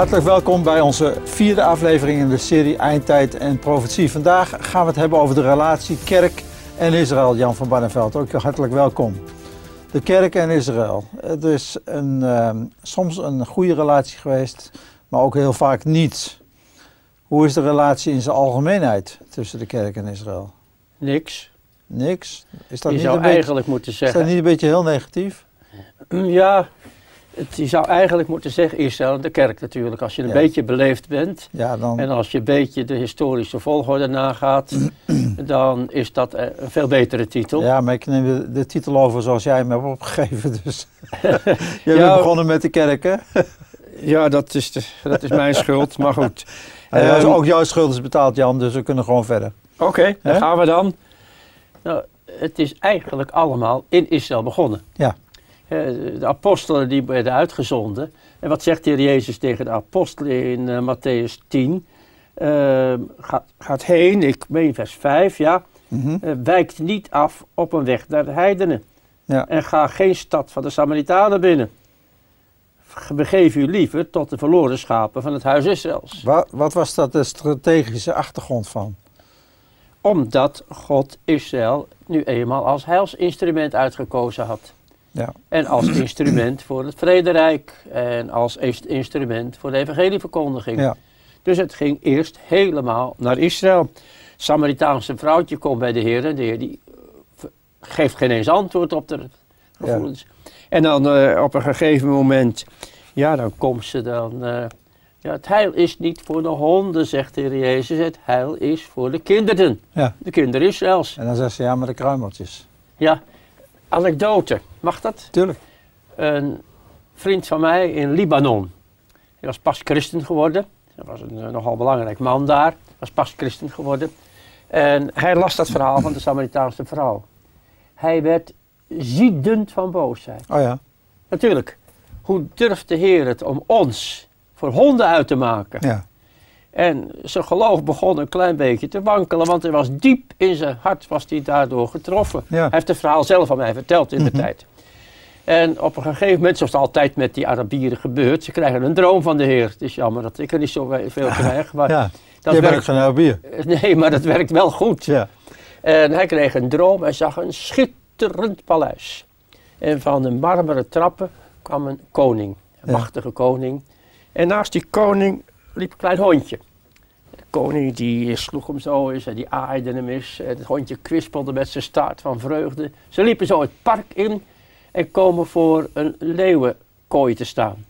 Hartelijk welkom bij onze vierde aflevering in de serie Eindtijd en Profetie. Vandaag gaan we het hebben over de relatie kerk en Israël. Jan van Barneveld, ook hartelijk welkom. De kerk en Israël. Het is een, uh, soms een goede relatie geweest, maar ook heel vaak niet. Hoe is de relatie in zijn algemeenheid tussen de kerk en Israël? Niks. Niks? Is dat Je niet zou een eigenlijk beetje, moeten zeggen. Is dat niet een beetje heel negatief? Ja, het, je zou eigenlijk moeten zeggen Israël de kerk natuurlijk. Als je een beetje beleefd bent ja, dan... en als je een beetje de historische volgorde nagaat, dan is dat een veel betere titel. Ja, maar ik neem de, titel over zoals jij hem hebt opgegeven. Dus je bent begonnen met de kerk, hè? ja, dat is, de, dat is mijn schuld, maar goed. Ja, um, ook jouw schuld is betaald, Jan, dus we kunnen gewoon verder. Oké, dan gaan we dan. Nou, het is eigenlijk allemaal in Israël begonnen. Ja. De apostelen die werden uitgezonden. En wat zegt de Heer Jezus tegen de apostelen in uh, Matthäus 10? Uh, gaat, gaat, heen, ik meen vers 5, ja. Mm wijkt niet af op een weg naar de heidenen. Ja. En ga geen stad van de Samaritanen binnen. Begeef u liever tot de verloren schapen van het huis Israëls. Wat, wat was dat de strategische achtergrond van? Omdat God Israël nu eenmaal als heilsinstrument uitgekozen had. Ja. En als instrument voor het vrederijk en als instrument voor de evangelieverkondiging. Ja. Dus het ging eerst helemaal naar Israël. Samaritaanse vrouwtje komt bij de Heer en de Heer die eh, geeft geen eens antwoord op de gevoelens. En dan uh, op een gegeven moment, ja, dan komt ze dan. Uh, ja, het heil is niet voor de honden, zegt de Heer Jezus. Het heil is voor de kinderen. Ja. De kinderen Israëls. En dan zegt ze ja, maar de kruimeltjes. Ja, anekdote. Mag dat? Tuurlijk. Een vriend van mij in Libanon. Hij was pas christen geworden. Hij was een, een nogal belangrijk man daar. Was pas christen geworden. En hij las dat verhaal van de Samaritaanse vrouw. Hij werd ziedend van boosheid. Oh ja. Natuurlijk. Hoe durft de Heer het om ons voor honden uit te maken? Ja. En zijn geloof begon een klein beetje te wankelen, want hij was diep in zijn hart was hij daardoor getroffen. Hij heeft het verhaal zelf aan mij verteld in de mhm. tijd. En op een gegeven moment, zoals het altijd met die Arabieren gebeurt, ze krijgen een droom van de Heer. Het is jammer dat ik er niet zo veel krijg. Maar ja, dat je werkt geen Arabier. Nee, maar dat werkt wel goed. Ja. En hij kreeg een droom en zag een schitterend paleis. En van de marmeren trappen kwam een koning, een machtige koning. En naast die koning liep een klein hondje. De koning die sloeg hem zo eens en die aaide hem eens. Het hondje kwispelde met zijn staart van vreugde. Ze liepen zo het park in en komen voor een leeuwenkooi te staan.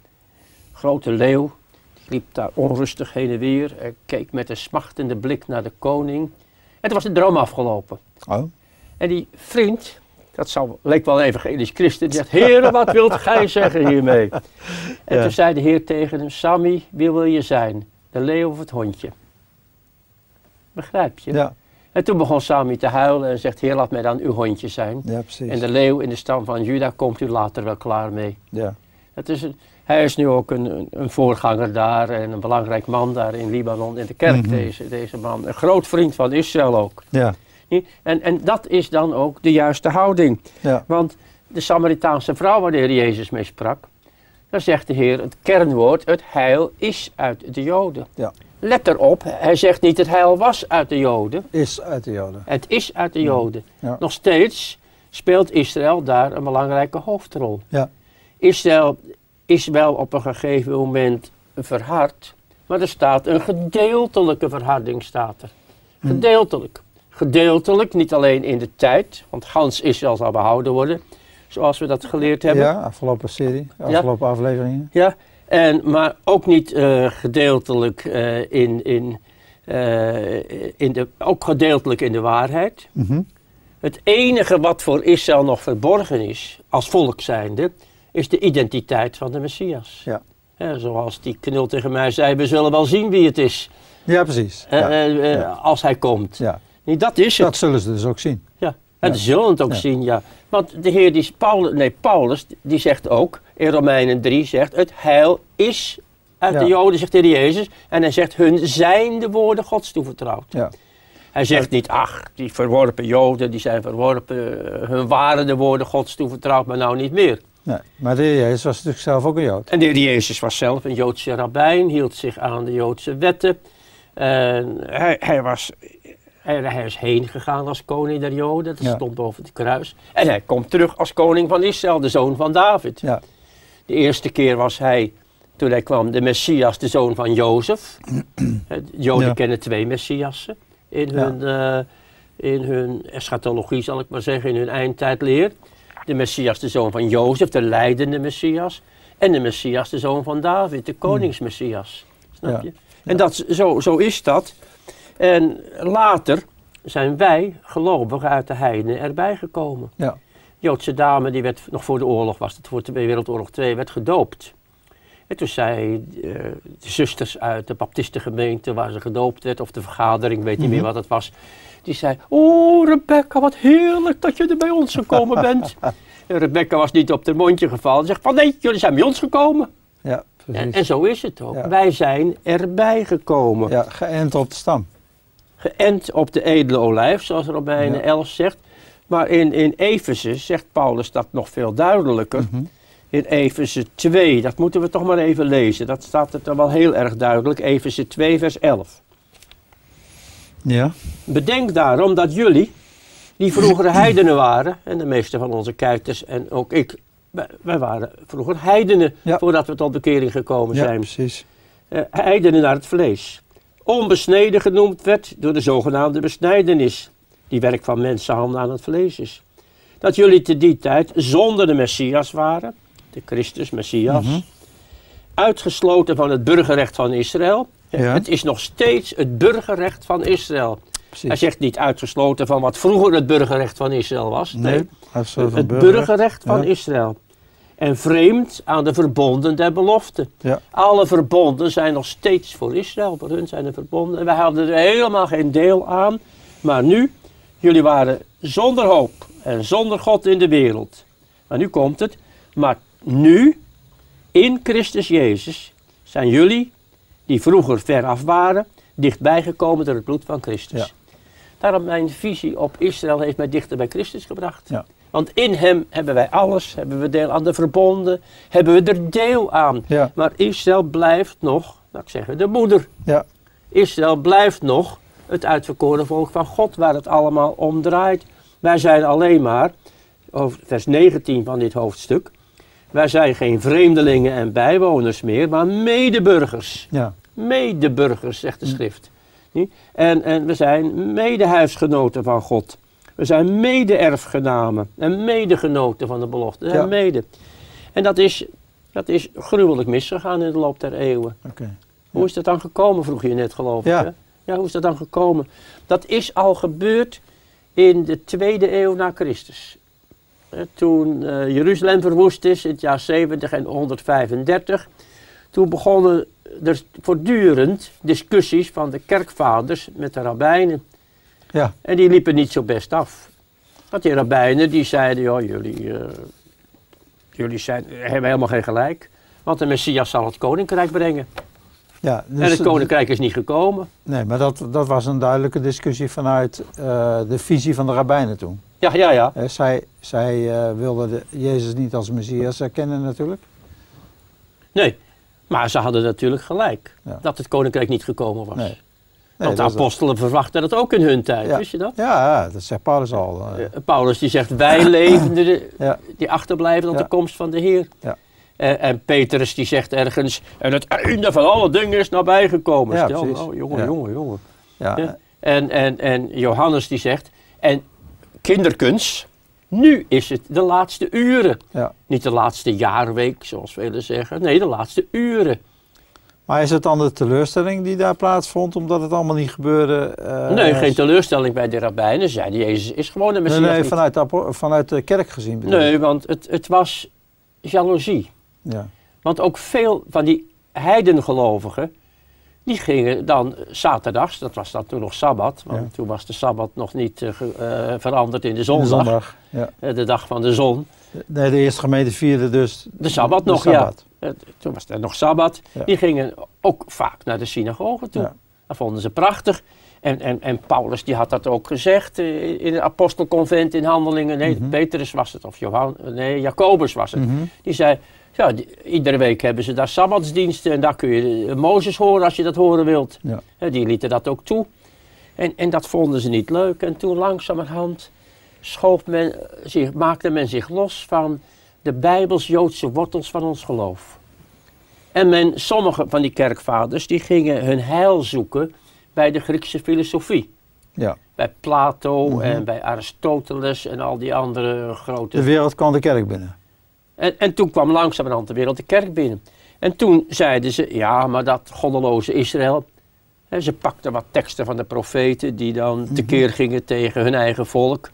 Grote leeuw, die liep daar onrustig heen en weer en keek met een smachtende blik naar de koning. En toen was de droom afgelopen. Oh. En die vriend, dat zou, leek wel een evangelisch christen, die zegt, Heer, wat wilt gij zeggen hiermee? En toen zei de Heer tegen hem, Sammy, wie wil je zijn? De leeuw of het hondje? Begrijp je? Ja. En toen begon Sami te huilen en zegt, Heer, laat mij dan uw hondje zijn. Ja, precies. En de leeuw in de stam van Juda komt u later wel klaar mee. Ja. Het is een, hij is nu ook een, een, voorganger daar en een belangrijk man daar in Libanon, in de kerk, mhm. deze, deze man. Een groot vriend van Israël ook. Ja. En, en dat is dan ook de juiste houding. Ja. Want de Samaritaanse vrouw waar de Heer Jezus mee sprak, dan zegt de Heer het kernwoord, het heil is uit de Joden. Ja. Let erop, hij zegt niet het heil was uit de Joden. Is uit de Joden. Het is uit de Joden. Nog steeds speelt Israël daar een belangrijke hoofdrol. Ja. Israël is wel op een gegeven moment verhard, maar er staat een gedeeltelijke verharding staat er. Hm. Gedeeltelijk. Gedeeltelijk, niet alleen in de tijd, want gans Israël zal behouden worden, zoals we dat geleerd hebben. Ja, afgelopen serie, afgelopen afleveringen. Ja, en, maar ook niet uh, gedeeltelijk uh, in, in, uh, in de, ook gedeeltelijk in de waarheid. Mm -hmm. Het enige wat voor Israël nog verborgen is, als volk zijnde, is de identiteit van de Messias. Ja. ja zoals die knul tegen mij zei, we zullen wel zien wie het is. Ja, precies. Ja. Als hij komt. Ja. Nee, dat is het. Dat zullen ze dus ook zien. Ja, en ze zullen het ook zien, ja. Want de Heer, die, Paulus, nee, Paulus, die zegt ook, in Romeinen 3 zegt, het heil is uit de Joden, zegt de Heer Jezus. En hij zegt, hun zijn de woorden Gods toevertrouwd. Ja. Hij zegt niet, ach, die verworpen Joden, die zijn verworpen, hun waren de woorden Gods toevertrouwd, maar nou niet meer. Nee, maar de Heer Jezus was natuurlijk zelf ook een Jood. En de Heer Jezus was zelf een Joodse rabbijn, hield zich aan de Joodse wetten. En hij, hij, was, hij, hij is heen gegaan als koning der Joden, dat Ja. stond boven het kruis. En hij komt terug als koning van Israël, de zoon van David. Ja, De eerste keer was hij, toen hij kwam, de Messias, de zoon van Jozef. Het- Joden Ja. kennen twee Messiassen in hun, eh, in hun eschatologie, zal ik maar zeggen, in hun eindtijdleer. De Messias, de zoon van Jozef, de leidende Messias. En de Messias, de zoon van David, de koningsmessias. Snap je? En dat, zo, zo is dat. En later zijn wij, gelovigen uit de heidenen, erbij gekomen. ja, Joodse dame, die werd nog voor de oorlog, was het voor de Tweede Wereldoorlog 2, werd gedoopt. En toen zei eh, de zusters uit de baptistengemeente waar ze gedoopt werd, of de vergadering, ik weet niet meer Mhm. wat het was. Die zei, oh Rebecca, wat heerlijk dat je er bij ons gekomen bent. en Rebecca was niet op haar mondje gevallen. Ze zegt van nee, jullie zijn bij ons gekomen. ja, En, precies. en zo is het ook. Ja. Wij zijn erbij gekomen. Ja, geënt op de stam. Geënt op de edele olijf, zoals Romeinen Ja. 11 zegt. Maar in, in Efeze zegt Paulus dat nog veel duidelijker. Mhm. In Efeze 2, dat moeten we toch maar even lezen. Dat staat er dan wel heel erg duidelijk. Efeze 2, vers 11. Ja, Bedenk daarom dat jullie, die vroeger heidenen waren, en de meeste van onze kijkers en ook ik, wij, waren vroeger heidenen Ja. voordat we tot bekering gekomen ja zijn. precies. Eh, heidenen naar het vlees. Onbesneden genoemd werd door de zogenaamde besnijdenis, die werk van mensenhanden aan het vlees is. Dat jullie te die tijd zonder de Messias waren, de Christus, Messias, Mhm. uitgesloten van het burgerrecht van Israël. Ja. Het is nog steeds het burgerrecht van Israël. Hij zegt niet uitgesloten van wat vroeger het burgerrecht van Israël was. Nee, het burger. burgerrecht van Ja. Israël. En vreemd aan de verbonden der belofte. Ja. Alle verbonden zijn nog steeds voor Israël. Voor hun zijn er verbonden. En wij hadden er helemaal geen deel aan. Maar nu, jullie waren zonder hoop en zonder God in de wereld. Maar nu komt het. Maar nu, in Christus Jezus, zijn jullie, die vroeger ver af waren, dichtbij gekomen door het bloed van Christus. Ja. Daarom mijn visie op Israël heeft mij dichter bij Christus gebracht. Ja. Want in hem hebben wij alles, hebben we deel aan de verbonden, hebben we er deel aan. Ja, Maar Israël blijft nog, laat ik zeggen, de moeder. ja, Israël blijft nog het uitverkoren volk van God, waar het allemaal om draait. Wij zijn alleen maar, over vers 19 van dit hoofdstuk, wij zijn geen vreemdelingen en bijwoners meer, maar medeburgers. ja, Medeburgers, zegt de schrift. Niet? En, en we zijn medehuisgenoten van God. We zijn mede-erfgenamen en medegenoten van de belofte. Ja. mede. En dat is, dat is gruwelijk misgegaan in de loop der eeuwen. Hoe is dat dan gekomen, vroeg je net geloof ik. Ja. Hè? ja, hoe is dat dan gekomen? Dat is al gebeurd in de tweede eeuw na Christus. Toen eh, Jeruzalem verwoest is in het jaar 70 en 135, toen begonnen er voortdurend discussies van de kerkvaders met de rabbijnen. Ja, En die liepen niet zo best af. Want die rabbijnen die zeiden, joh, jullie, eh, jullie zijn, hebben helemaal geen gelijk. Want de Messias zal het koninkrijk brengen. ja. en het dus- koninkrijk is niet gekomen. Nee, maar dat, dat was een duidelijke discussie vanuit eh, de visie van de rabbijnen toen. Ja, ja, ja. Eh, zij zij wilden de, Jezus niet als Messias erkennen natuurlijk. Nee. Maar ze hadden natuurlijk gelijk. Ja. Dat het koninkrijk niet gekomen was. Nee. Want de apostelen verwachten dat ook in hun tijd. Ja. Wist je dat? Ja, ja, dat zegt Paulus al. eh. Eh, Paulus die zegt, wij leven de, Ja. die achterblijven tot de komst van de Heer. Ja. Eh, en Petrus die zegt ergens, en het einde van alle dingen is nabijgekomen. Ja, Stel, precies. oh, jongen, jongen, jongen. ja. En, en, en Johannes die zegt, en kinderkens, nu is het de laatste uren. ja. Niet de laatste jaarweek, zoals velen zeggen. Nee, de laatste uren. Maar is het dan de teleurstelling die daar plaatsvond, omdat het allemaal niet gebeurde? eh, nee, geen teleurstelling bij de rabbijnen. Zeiden, Jezus is gewoon een Messias. nee, vanuit, de vanuit de kerk gezien bedoel nee want het, het was jaloezie. Ja, Want ook veel van die heidengelovigen, die gingen dan zaterdags, dat was dan toen nog Sabbat, want Ja. toen was de Sabbat nog niet eh, eh, veranderd in de de zondag, zondag. Ja. de dag van de zon. Nee, de eerste gemeente vierde dus De Sabbat de nog, Sabbat. ja. Toen was er nog Sabbat. Ja. Die gingen ook vaak naar de synagoge toe. Ja. Dat vonden ze prachtig. En, en, en Paulus die had dat ook gezegd eh, in het apostelconvent in Handelingen. Nee, Mhm. Petrus was het, of Johan, nee, Jacobus was het. Mhm. Die zei, ja, die- iedere week hebben ze daar sabbatsdiensten en daar kun je eh, Mozes horen als je dat horen wilt. Ja. Die lieten dat ook toe. En, en dat vonden ze niet leuk. En toen langzamerhand schoof men, zich, maakte men zich los van de Bijbels-Joodse wortels van ons geloof. En men, sommige van die kerkvaders die gingen hun heil zoeken bij de Griekse filosofie. Ja. Bij Plato Mhm. en bij Aristoteles en al die andere grote De wereld kwam de kerk binnen. en, en toen kwam langzamerhand de wereld de kerk binnen. En toen zeiden ze, ja, maar dat goddeloze Israël. Hè, ze pakten wat teksten van de profeten die dan tekeer gingen tegen hun eigen volk.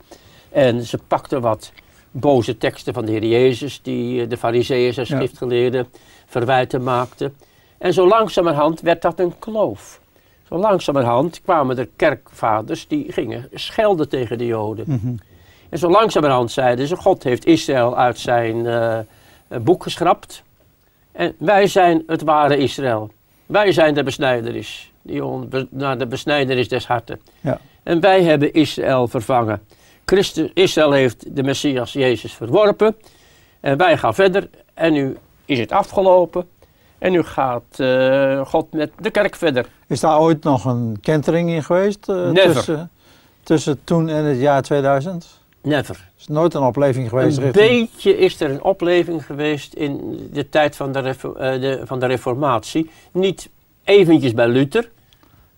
En ze pakten wat boze teksten van de Heer Jezus, die eh, de fariseeën en Ja. schriftgeleerden verwijten maakten. En zo langzamerhand werd dat een kloof. Zo langzamerhand kwamen er kerkvaders die gingen schelden tegen de Joden. Mhm. En zo langzamerhand zeiden ze, God heeft Israël uit zijn eh, eh, boek geschrapt. En wij zijn het ware Israël. Wij zijn de besnijderis, die naar de besnijderis des harten. Ja. En wij hebben Israël vervangen. Christus, Israël heeft de Messias Jezus verworpen. En wij gaan verder. En nu is het afgelopen. En nu gaat eh, God met de kerk verder. Is daar ooit nog een kentering in geweest? eh, Never. Tussen, tussen toen en het jaar 2000? Never. is nooit een opleving geweest Een richting... beetje is er een opleving geweest in de tijd van de, refo- eh, de, van de reformatie. Niet eventjes bij Luther.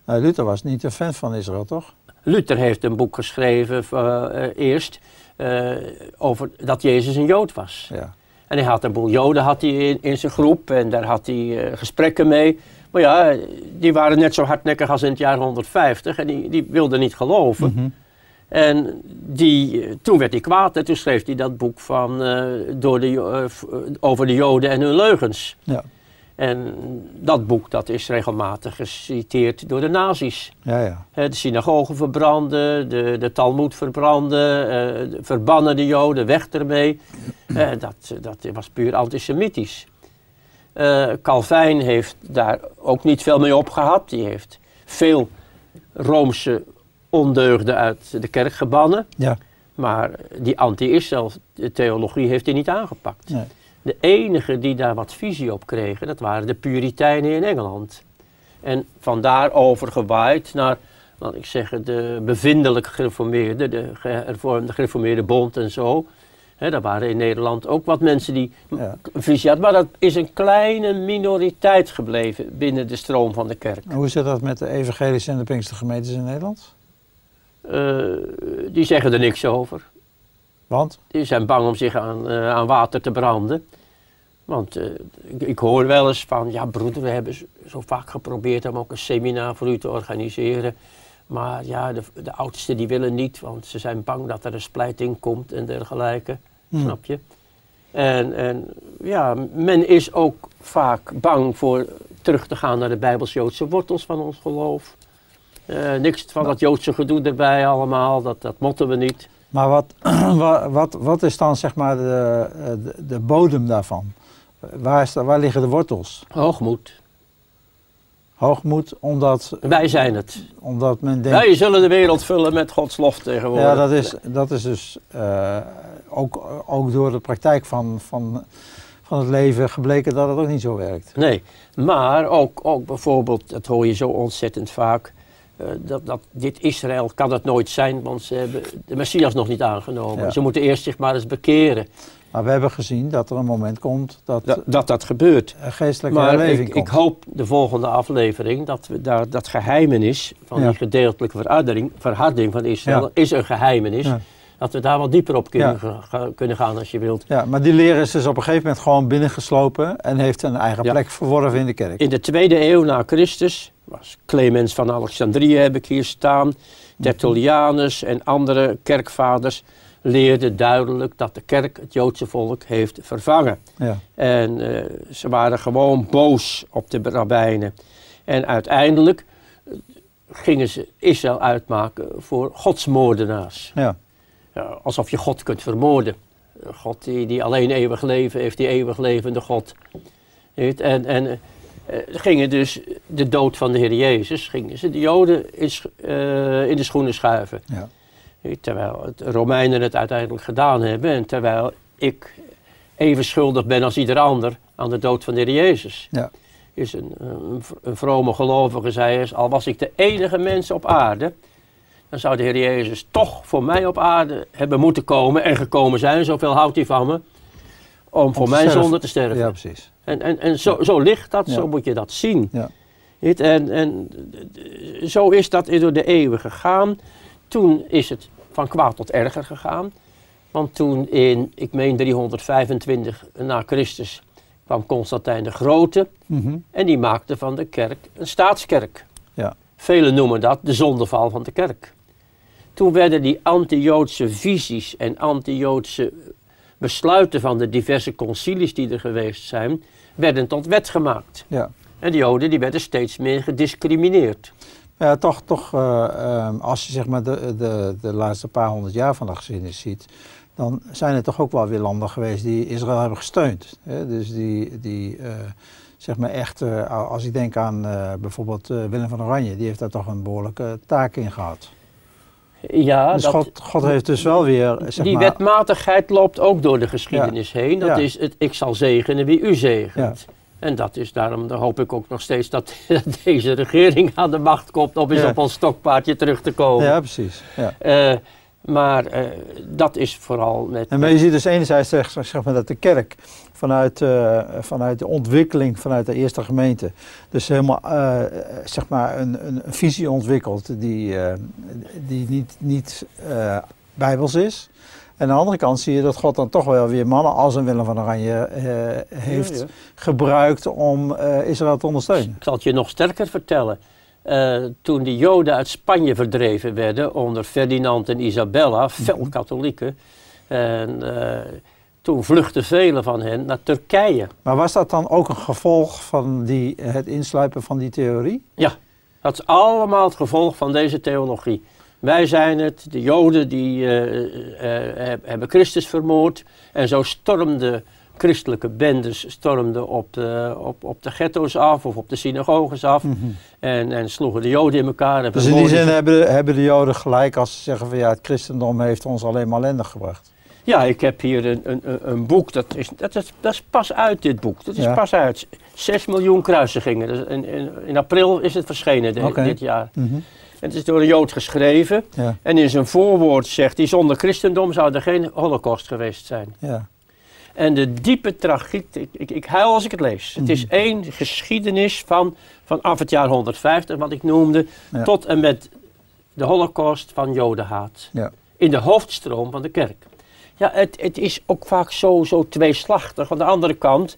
Nou, Luther was niet een fan van Israël, toch? Luther heeft een boek geschreven eh, eh, eerst eh, over dat Jezus een Jood was. Ja. En hij had een boel Joden had hij in, in zijn groep en daar had hij gesprekken mee. Maar ja, die waren net zo hardnekkig als in het jaar 150 en die, die wilden niet geloven. Mhm. En die, toen werd hij kwaad en toen schreef hij dat boek van, door de, over de Joden en hun leugens. Ja. En dat boek dat is regelmatig geciteerd door de nazi's. ja, ja. De synagogen verbranden, de, de Talmud verbranden, eh, verbannen de Joden, weg ermee. Dat, dat was puur antisemitisch. Eh Calvijn heeft daar ook niet veel mee opgehad. Die heeft veel Roomse ondeugden uit de kerk gebannen. ja. Maar die anti-Israël theologie heeft hij niet aangepakt. Nee. De enigen die daar wat visie op kregen, dat waren de Puritijnen in Engeland. En vandaar overgewaaid naar, laat ik zeggen, de bevindelijk gereformeerde, de gehervormde gereformeerde bond en zo. Hè, daar waren in Nederland ook wat mensen die Ja. visie hadden. Maar dat is een kleine minoriteit gebleven binnen de stroom van de kerk. En hoe zit dat met de evangelische en de Pinkstergemeentes in Nederland? Eh, die zeggen er niks over. Want? Die zijn bang om zich aan, eh, aan water te branden. Want eh, ik, ik hoor wel eens van, ja broeder, we hebben zo- vaak geprobeerd om ook een seminar voor u te organiseren. Maar ja, de, de oudsten die willen niet, want ze zijn bang dat er een splijting komt en dergelijke. Hmm. Snap je? En, en ja, men is ook vaak bang voor terug te gaan naar de Bijbels-Joodse wortels van ons geloof. Eh, niks van dat Joodse gedoe erbij allemaal, dat, dat motten we niet. Maar wat, wa- wat, wat is dan zeg maar de, de, de bodem daarvan? Waar, is waar liggen de wortels? Hoogmoed. Hoogmoed, omdat, Wij zijn het. omdat men denkt... Wij zullen de wereld vullen met Gods lof tegenwoordig. Ja, dat is, dat is dus eh, ook, ook door de praktijk van, van, van het leven gebleken dat het ook niet zo werkt. Nee, maar ook, ook bijvoorbeeld, dat hoor je zo ontzettend vaak, dat, dat dit Israël kan het nooit zijn, want ze hebben de Messias nog niet aangenomen. Ja. Ze moeten eerst zich maar eens bekeren Maar we hebben gezien dat er een moment komt dat dat dat, dat gebeurt. er geestelijke Maar herleving ik, komt. ik hoop de volgende aflevering dat we daar dat geheimenis van Ja. die gedeeltelijke verharding, verharding van Israël Ja. is een geheimenis. Dat we daar wat dieper op kunnen, Ja. ga- ga- kunnen gaan als je wilt. Ja, maar die leraar is dus op een gegeven moment gewoon binnengeslopen en heeft een eigen Ja. plek verworven in de kerk. In de tweede eeuw na Christus was Clemens van Alexandrië heb ik hier staan, Tertullianus en andere kerkvaders leerden duidelijk dat de kerk het Joodse volk heeft vervangen. Ja. En eh, ze waren gewoon boos op de rabbijnen. En uiteindelijk eh, gingen ze Israël uitmaken voor godsmoordenaars. Ja. Ja, alsof je God kunt vermoorden. God die, die alleen eeuwig leven heeft, die eeuwig levende God. En, en, eh, gingen dus de dood van de Heer Jezus, gingen ze de Joden in, eh, in de schoenen schuiven. Ja. Terwijl het Romeinen het uiteindelijk gedaan hebben en terwijl ik even schuldig ben als ieder ander aan de dood van de Heer Jezus. Ja. Is een, een, een vrome gelovige zei eens, al was ik de enige mens op aarde, dan zou de Heer Jezus toch voor mij op aarde hebben moeten komen en gekomen zijn, zoveel houdt hij van me, om voor mijn zonde te sterven. Ja, precies. En, en, en zo, zo ligt dat, Ja. zo moet je dat zien. Ja. En, en zo is dat door de eeuwen gegaan. Toen is het van kwaad tot erger gegaan. Want toen in, ik meen 325 na Christus, kwam Constantijn de Grote. Mhm. En die maakte van de kerk een staatskerk. Ja. Velen noemen dat de zondeval van de kerk. Toen werden die anti-Joodse visies en anti-Joodse besluiten van de diverse concilies die er geweest zijn, werden tot wet gemaakt. Ja. En de Joden die werden steeds meer gediscrimineerd. Ja, toch, toch eh, ehm, als je zeg maar de, de, de laatste paar honderd jaar van de geschiedenis ziet, dan zijn er toch ook wel weer landen geweest die Israël hebben gesteund. Hè? Dus die, die eh, zeg maar echt, eh, als ik denk aan bijvoorbeeld Willem van Oranje, die heeft daar toch een behoorlijke taak in gehad. Ja, dus dat, God, God heeft dus wel weer, zeg die maar, wetmatigheid loopt ook door de geschiedenis heen. Dat Ja. is het ik zal zegenen wie u zegent. En dat is daarom, dan hoop ik ook nog steeds dat deze regering aan de macht komt om eens op ons stokpaardje terug te komen. ja precies. Ja. Eh, maar eh, dat is vooral met... En maar je ziet dus enerzijds zeg, zeg maar, dat de kerk vanuit, eh, vanuit de ontwikkeling vanuit de eerste gemeente, dus helemaal eh, zeg maar een, een, een visie ontwikkelt die, die niet, niet bijbels is. En aan de andere kant zie je dat God dan toch wel weer mannen als een Willem van Oranje heeft Ja, ja. gebruikt om Israël te ondersteunen. Ik zal het je nog sterker vertellen. Eh, toen de Joden uit Spanje verdreven werden onder Ferdinand en Isabella, fel katholieken, en eh, toen vluchtten velen van hen naar Turkije. Maar was dat dan ook een gevolg van die, het insluipen van die theorie? Dat is allemaal het gevolg van deze theologie. Wij zijn het, de Joden die eh, eh, heb- hebben Christus vermoord. En zo stormden christelijke bendes stormden op, de, op, op de ghetto's af of op de synagoges af. En, en sloegen de Joden in elkaar. En Dus in die zin hebben, hebben de Joden gelijk als ze zeggen van ja, het christendom heeft ons alleen maar ellende gebracht. Ja, ik heb hier een, een, een- boek, dat is, dat, is, dat is pas uit dit boek. Dat is Ja. pas uit. 6 miljoen kruisigingen. Dus in, in, in april is het verschenen de- dit jaar. Het is door een Jood geschreven. Ja, En in zijn voorwoord zegt hij, zonder christendom zou er geen holocaust geweest zijn. ja, En de diepe tragiek, ik, ik, ik huil als ik het lees. Het is Mhm. één geschiedenis van vanaf het jaar 150, wat ik noemde, Ja. tot en met de holocaust van jodenhaat. ja. In de hoofdstroom van de kerk. Ja, het, het is ook vaak zo, zo tweeslachtig. Aan de andere kant,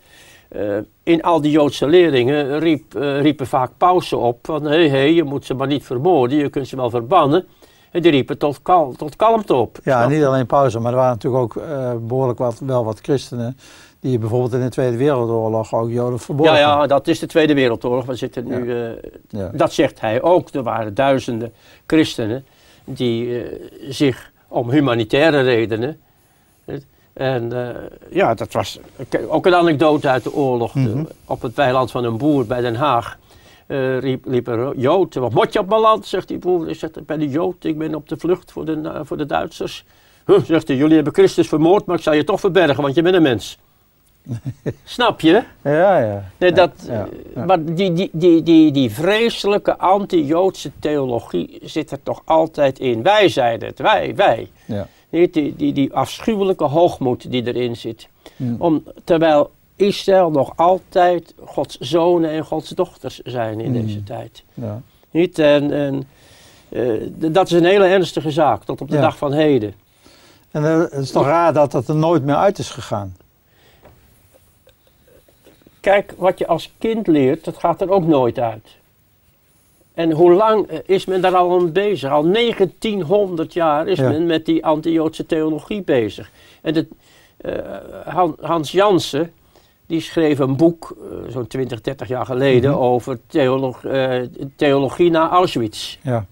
eh, in al die Joodse leerlingen riep, eh, riepen vaak pausen op van hé, hé, je moet ze maar niet vermoorden, je kunt ze wel verbannen. En die riepen tot, kal, tot kalmte op. ja niet alleen pauze, maar er waren natuurlijk ook eh, behoorlijk wat, wel wat christenen die bijvoorbeeld in de Tweede Wereldoorlog ook Joden verborgen. Ja, ja, dat is de Tweede Wereldoorlog. We zitten nu, eh, ja. dat zegt hij ook. Er waren duizenden christenen die eh, zich om humanitaire redenen. En ja, dat was ook een anekdote uit de oorlog. Mhm. Op het weiland van een boer bij Den Haag eh, riep, liep een Jood. Wat moet je op mijn land? Zegt die boer. Hij zegt, ik ben een Jood, ik ben op de vlucht voor de, eh, voor de Duitsers. Huh, zegt hij, jullie hebben Christus vermoord, maar ik zal je toch verbergen, want je bent een mens. Snap je? Ja, ja. Nee, dat, ja, ja. Maar die, die, die, die, die vreselijke anti-Joodse theologie zit er toch altijd in. Wij zeiden het, wij, wij. Ja. Niet die, die, die afschuwelijke hoogmoed die erin zit. Om, terwijl Israël nog altijd Gods zonen en Gods dochters zijn in Mm. deze tijd. ja. Niet? En, en eh, dat is een hele ernstige zaak, tot op de Ja. dag van heden. En eh, het is toch raar dat het er nooit meer uit is gegaan. Kijk, wat je als kind leert, dat gaat er ook nooit uit. En hoe lang eh, is men daar al aan bezig? Al 1900 jaar is Ja. men met die anti-Joodse theologie bezig. En het, Han- Hans Jansen, die schreef een boek, eh, zo'n 20, 30 jaar geleden, Mhm. over theolog- eh, theologie na Auschwitz. Ja.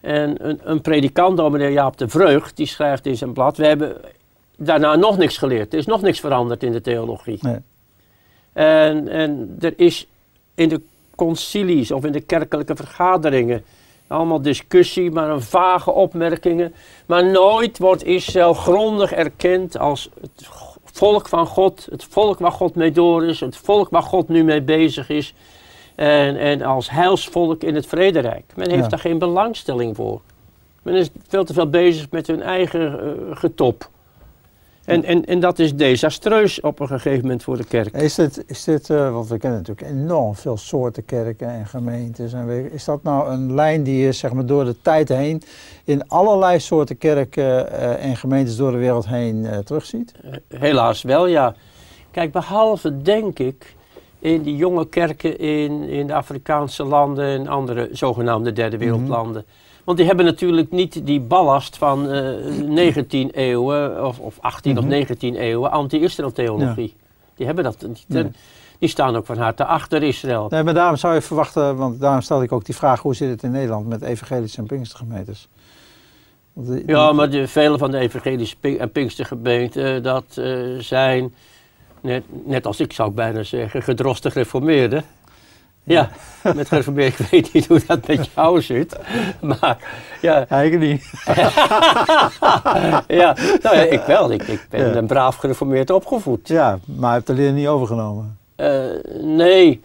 En een, een predikant, dominee Jaap de Vreugd, die schrijft in zijn blad, we hebben daarna nog niks geleerd. Er is nog niks veranderd in de theologie. Nee. En, en er is in de concilies of in de kerkelijke vergaderingen. Allemaal discussie, maar een vage opmerkingen. Maar nooit wordt Israël grondig erkend als het volk van God, het volk waar God mee door is, het volk waar God nu mee bezig is. En, en als heilsvolk in het vrederijk. Men heeft Ja. daar geen belangstelling voor. Men is veel te veel bezig met hun eigen eh, getop. En, en, en dat is desastreus op een gegeven moment voor de kerk. Is dit, is dit eh, want we kennen natuurlijk enorm veel soorten kerken en gemeentes. En is dat nou een lijn die je zeg maar, door de tijd heen in allerlei soorten kerken eh, en gemeentes door de wereld heen eh, terugziet? Helaas wel, ja. Kijk, behalve denk ik in die jonge kerken in, in de Afrikaanse landen en andere zogenaamde derde wereldlanden. Want die hebben natuurlijk niet die ballast van eh 19 eeuwen of, of 18 of Mhm. 19 eeuwen anti-Israël theologie. Die hebben dat niet. Nee. Die staan ook van harte achter Israël. Nee, maar daarom zou je verwachten, want daarom stelde ik ook die vraag, hoe zit het in Nederland met evangelische en pinkstergemeentes? Ja, maar de, vele van de evangelische pink- en pinkstergemeenten, eh, dat eh, zijn, net, net als ik zou bijna zeggen, gedroste gereformeerden. Ja, met gereformeerd, ik weet niet hoe dat met jou zit. Maar ja, Eigenlijk niet. ja, nou ja ik wel. Ik, ik ben Ja. een braaf gereformeerd opgevoed. Ja, maar heeft de leer niet overgenomen. Eh, nee,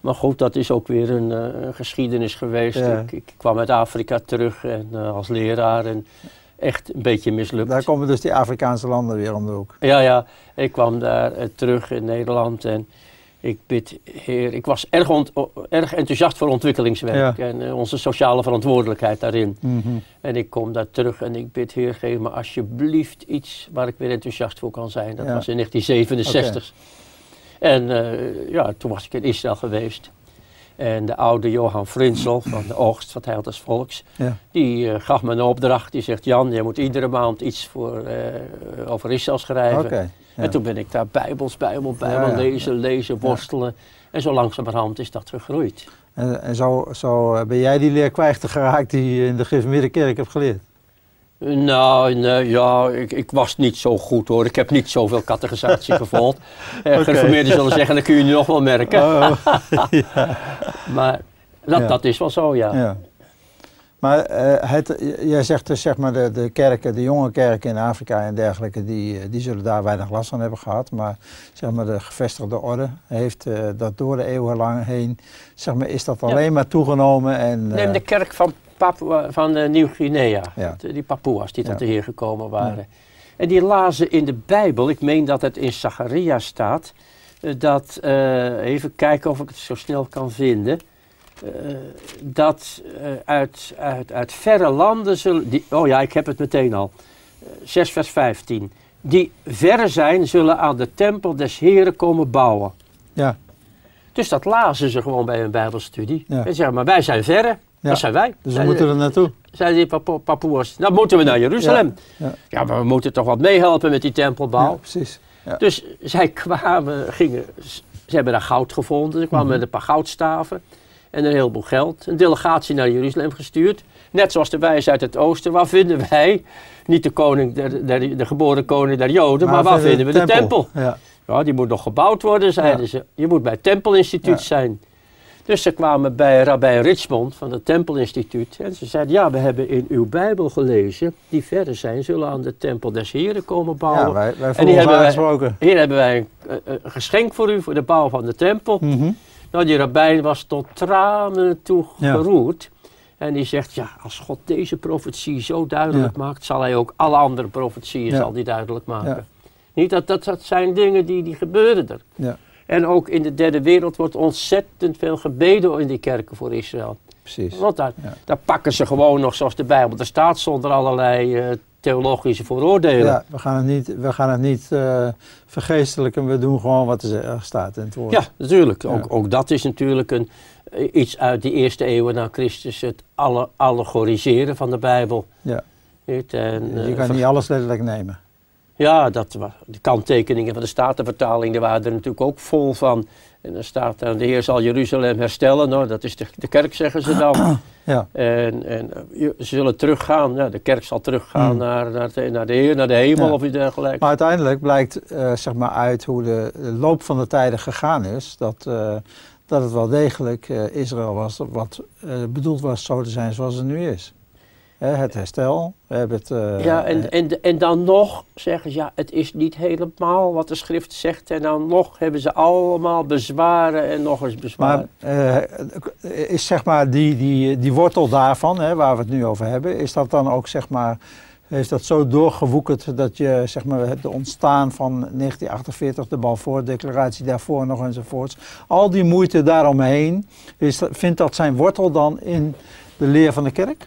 maar goed, dat is ook weer een, eh, geschiedenis geweest. Ja. Ik, ik kwam uit Afrika terug en, eh, als leraar en echt een beetje mislukt. Daar komen dus die Afrikaanse landen weer om de hoek. Ja, ja, ik kwam daar terug in Nederland en ik bid, Heer, ik was erg, erg enthousiast voor ontwikkelingswerk Ja. en eh, onze sociale verantwoordelijkheid daarin. Mhm. En ik kom daar terug en ik bid, Heer, geef me alsjeblieft iets waar ik weer enthousiast voor kan zijn. Dat Ja. was in 1967. En eh, ja, toen was ik in Israël geweest. En de oude Johan Frinsel van de Oogst, wat hij had als volks, Ja. die eh, gaf me een opdracht. Die zegt, Jan, je moet iedere maand iets voor, eh, over Israël schrijven. Ja. En toen ben ik daar bijbels, bijbel, bijbel Ja, lezen, lezen, worstelen. En zo langzamerhand is dat gegroeid. En, en zo, zo eh, ben jij die leer kwijtgeraakt die je in de gereformeerde kerk hebt geleerd. Nou, nee, ja, ik, ik was niet zo goed hoor. Ik heb niet zoveel categorisatie gevolgd. Eh, Oké. Gereformeerden zullen zeggen, dat kun je nu nog wel merken. Oh, Maar dat, Ja. dat is wel zo, ja. ja. Maar eh, het, jij zegt dus zeg maar de, de kerken, de jonge kerken in Afrika en dergelijke, die, eh, die zullen daar weinig last van hebben gehad. Maar zeg maar de gevestigde orde heeft dat door de eeuwen lang heen, zeg maar, is dat Ja. alleen maar toegenomen. En, Neem de kerk van, Papua, van eh, Nieuw-Guinea. Ja. De- Die Papua's die tot de Heer gekomen waren. En die lazen in de Bijbel, ik meen dat het in Zacharia staat, eh, dat, eh, even kijken of ik het zo snel kan vinden, eh, dat eh, uit, uit, uit verre landen zullen, die, oh ja, ik heb het meteen al, Eh, 6 vers 15, die verre zijn zullen aan de tempel des Heren komen bouwen. ja, Dus dat lazen ze gewoon bij een bijbelstudie. Ja. En zeggen, maar wij zijn verre, Ja. dat zijn wij. dus we moeten er naartoe. zeiden die Papo- Papoeas, dan moeten we naar Jeruzalem. Ja, Ja, maar we moeten toch wat meehelpen met die tempelbouw. Ja, precies. Dus zij kwamen, gingen, ze hebben daar goud gevonden, ze kwamen Mhm. met een paar goudstaven en een heleboel geld. Een delegatie naar Jeruzalem gestuurd. Net zoals de wijze uit het oosten, waar vinden wij, niet de koning, der, der- de geboren koning der Joden, maar, waar vinden we de tempel? Ja, Ja, die moet nog gebouwd worden, zeiden Ja. ze. Je moet bij het Tempelinstituut Ja. zijn. Dus ze kwamen bij Rabbi Richmond van het Tempelinstituut. En ze zeiden, ja, we hebben in uw Bijbel gelezen. Die verder zijn, zullen aan de Tempel des Heren komen bouwen. ja wij, wij voelen ons hebben wij-. Hier hebben wij een, eh, een geschenk voor u, voor de bouw van de tempel. Mhm. Nou, die rabbijn was tot tranen toe Ja. geroerd. En die zegt, ja, als God deze profetie zo duidelijk maakt, zal hij ook alle andere profetieën zal die duidelijk maken. Niet dat, dat, dat zijn dingen die, die gebeuren er. Ja, En ook in de derde wereld wordt ontzettend veel gebeden in die kerken voor Israël. precies. Want daar, Ja. daar pakken ze gewoon nog zoals de Bijbel er staat, zonder allerlei eh, theologische vooroordelen. Ja, we gaan het niet, we gaan het niet eh, vergeestelijken, we doen gewoon wat er ze- staat in het woord. Ja, natuurlijk. Ja. Ook, ook dat is natuurlijk een, eh, iets uit die eerste eeuwen na Christus, het alle, allegoriseren van de Bijbel. Ja. En, je eh, kan niet alles letterlijk nemen. Ja, dat, de kanttekeningen van de Statenvertaling, die waren er natuurlijk ook vol van. En dan staat de Heer zal Jeruzalem herstellen. Nou, dat is de, de kerk, zeggen ze dan. Ja, En, en eh, ze zullen teruggaan, ja, de kerk zal teruggaan Hmm. naar, naar, de, naar de Heer, naar de hemel Ja. of iets dergelijks. maar uiteindelijk blijkt eh, zeg maar uit hoe de, de loop van de tijden gegaan is, dat, eh, dat het wel degelijk uh, Israël was wat bedoeld was zo te zijn zoals het nu is. Het herstel, we hebben het... Uh, ja, en, en, en dan nog zeggen ze, ja, het is niet helemaal wat de schrift zegt. En dan nog hebben ze allemaal bezwaren en nog eens bezwaren. Maar is zeg maar die, die, die wortel daarvan, hè, waar we het nu over hebben, is dat dan ook zeg maar heeft dat zo doorgewoekerd dat je zeg maar, het ontstaan van 1948, de Balfour-declaratie daarvoor nog enzovoorts, al die moeite daaromheen, is, vindt dat zijn wortel dan in de leer van de kerk?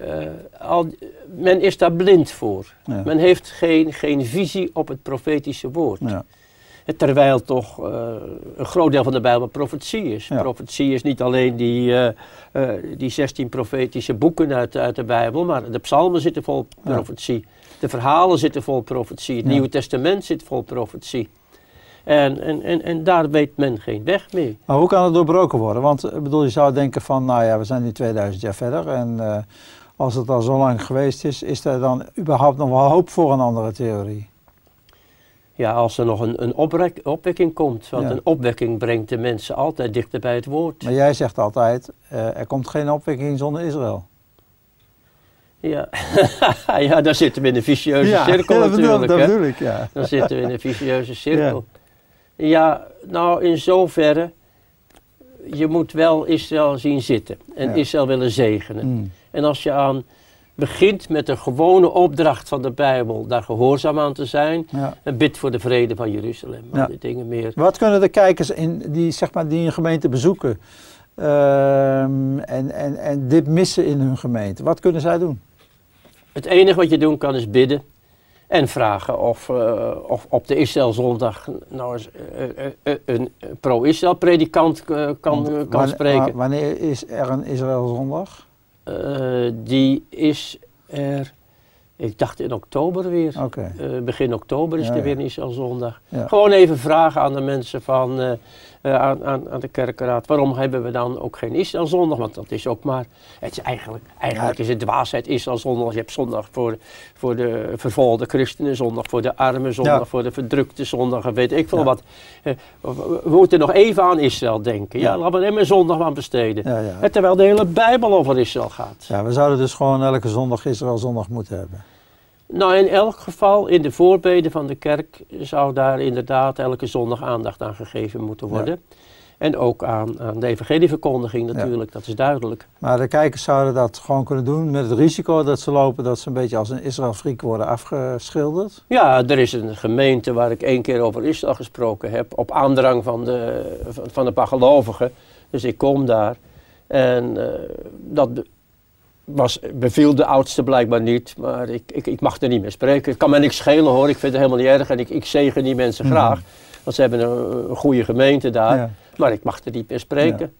Uh, al, men is daar blind voor. Men heeft geen, geen visie op het profetische woord. Ja. Terwijl toch uh, een groot deel van de Bijbel profetie is. Ja. Profetie is niet alleen die, uh, uh, die 16 profetische boeken uit, uit de Bijbel, maar de psalmen zitten vol profetie. De verhalen zitten vol profetie. Het Nieuwe Testament zit vol profetie. En, en, en, en daar weet men geen weg mee. Maar hoe kan het doorbroken worden? Want ik bedoel, je zou denken van, nou ja, we zijn nu 2000 jaar verder. En als het al zo lang geweest is, is er dan überhaupt nog wel hoop voor een andere theorie? Ja, als er nog een, een opwekking komt. Want een opwekking brengt de mensen altijd dichter bij het woord. Maar jij zegt altijd, uh, er komt geen opwekking zonder Israël. Ja, ja daar zitten we in een vicieuze cirkel ja, natuurlijk. Bedoel, dat bedoel ik, ja. Dan zitten we in een vicieuze cirkel. Ja, ja nou in zoverre, je moet wel Israël zien zitten. En Israël willen zegenen. Mm. En als je aan begint met de gewone opdracht van de Bijbel daar gehoorzaam aan te zijn. Ja. En bid voor de vrede van Jeruzalem. Ja. Die dingen meer. Wat kunnen de kijkers in, die, zeg maar, die een gemeente bezoeken ehm, en, en, en dit missen in hun gemeente, wat kunnen zij doen? Het enige wat je doen kan is bidden. En vragen of, uh, of op de Israëlzondag nou eens, uh, uh, een pro-Israël predikant kan, kan spreken. Wanneer is er een Israëlzondag? Eh, die is er, ik dacht in oktober weer. Uh, begin oktober is ja, er weer een Israël zondag. Gewoon even vragen aan de mensen van, uh, aan, aan, aan, de kerkenraad, waarom hebben we dan ook geen zondag? Want dat is ook maar, het is eigenlijk, eigenlijk is het dwaasheid Israël zondag. Je hebt zondag voor, voor de vervolgde christenen, zondag voor de armen, zondag voor de verdrukte zondag, weet ik veel wat. we moeten nog even aan Israël denken. Ja, laten we er maar zondag aan besteden. terwijl de hele Bijbel over Israël gaat. Ja, we zouden dus gewoon elke zondag Israël zondag moeten hebben. Nou, in elk geval, in de voorbeden van de kerk zou daar inderdaad elke zondag aandacht aan gegeven moeten worden. En ook aan, aan de evangelieverkondiging natuurlijk, dat is duidelijk. Maar de kijkers zouden dat gewoon kunnen doen met het risico dat ze lopen dat ze een beetje als een Israël-friek worden afgeschilderd? Ja, er is een gemeente waar ik één keer over Israël gesproken heb, op aandrang van de, van de paar gelovigen. Dus ik kom daar. En uh, dat was, beviel de oudste blijkbaar niet, maar ik, ik, ik mag er niet meer spreken. Het kan me niks schelen hoor, ik vind het helemaal niet erg en ik, ik zegen die mensen mhm. graag. Want ze hebben een, goede gemeente daar, maar ik mag er niet meer spreken.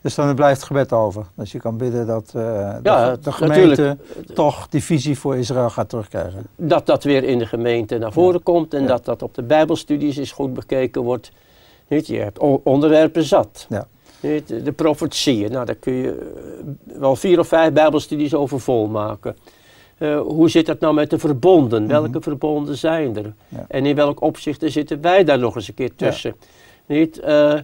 Dus dan blijft het gebed over. Dus je kan bidden dat uh, de, de, gemeente toch die visie voor Israël gaat terugkrijgen. Dat dat weer in de gemeente naar voren komt en dat dat op de bijbelstudies is goed bekeken wordt. Je hebt onderwerpen zat. Ja. De, profetieën, nou daar kun je eh, wel vier of vijf bijbelstudies over volmaken. Uh, hoe zit dat nou met de verbonden? Welke mhm. verbonden zijn er? En in welk opzicht zitten wij daar nog eens een keer tussen? Niet uh,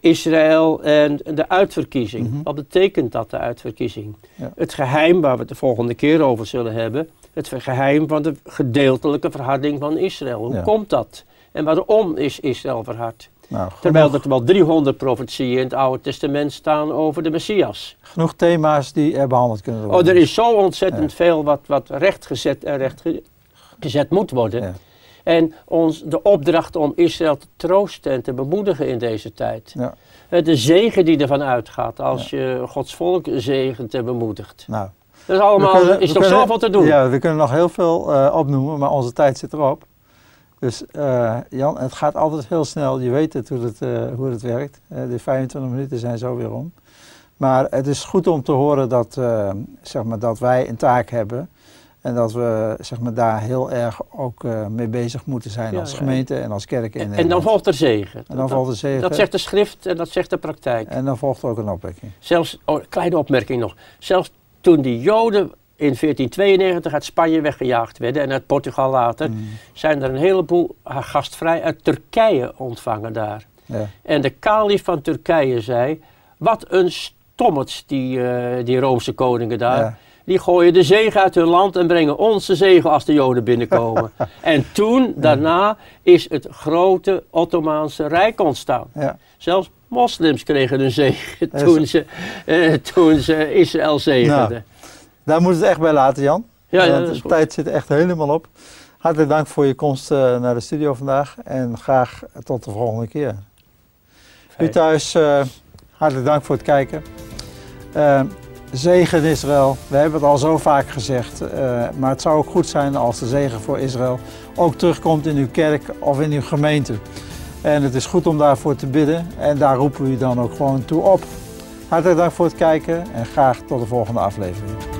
Israël en de uitverkiezing. Mhm. Wat betekent dat, de uitverkiezing? Het geheim waar we het de volgende keer over zullen hebben. Het geheim van de gedeeltelijke verharding van Israël. Hoe komt dat? En waarom is Israël verhard? Nou, Terwijl er wel 300 profetieën in het Oude Testament staan over de Messias. Genoeg thema's die er behandeld kunnen worden. Oh, er is zo ontzettend veel wat, wat rechtgezet en rechtgezet moet worden. Ja. En ons de opdracht om Israël te troosten en te bemoedigen in deze tijd. Ja. Eh, de zegen die ervan uitgaat als je Gods volk zegent en bemoedigt. Nou, dat is allemaal, is nog zoveel te doen. Ja, we kunnen nog heel veel uh, opnoemen, maar onze tijd zit erop. Dus uh, Jan, het gaat altijd heel snel. Je weet het, hoe, het, uh, hoe het werkt. Uh, de 25 minuten zijn zo weer om. Maar het is goed om te horen dat, zeg maar, dat wij een taak hebben. En dat we zeg maar, daar heel erg ook mee bezig moeten zijn als gemeente en als kerk. In en, dan volgt er zegen. En dan dat, volgt er zegen. Dat zegt de schrift en dat zegt de praktijk. En dan volgt er ook een opwekking. Zelfs, oh, kleine opmerking nog. Zelfs toen die Joden in 1492 uit Spanje weggejaagd werden en uit Portugal later, mm. zijn er een heleboel gastvrij uit Turkije ontvangen daar. Ja. En de kalif van Turkije zei, wat een stommers die, eh, die Roomse koningen daar. Ja. Die gooien de zegen uit hun land en brengen onze zegen als de Joden binnenkomen. en toen, daarna, is het grote Ottomaanse Rijk ontstaan. Ja. Zelfs moslims kregen een zegen toen ze, eh, toen ze Israël zegenden. Nou, Daar moeten we het echt bij laten, Jan. Ja, ja, Want dat is de tijd zit echt helemaal op. Hartelijk dank voor je komst eh, naar de studio vandaag. En graag tot de volgende keer. U Fijn. thuis, eh, hartelijk dank voor het kijken. Eh, zegen Israël. We hebben het al zo vaak gezegd. maar het zou ook goed zijn als de zegen voor Israël ook terugkomt in uw kerk of in uw gemeente. En het is goed om daarvoor te bidden. En daar roepen we u dan ook gewoon toe op. Hartelijk dank voor het kijken en graag tot de volgende aflevering.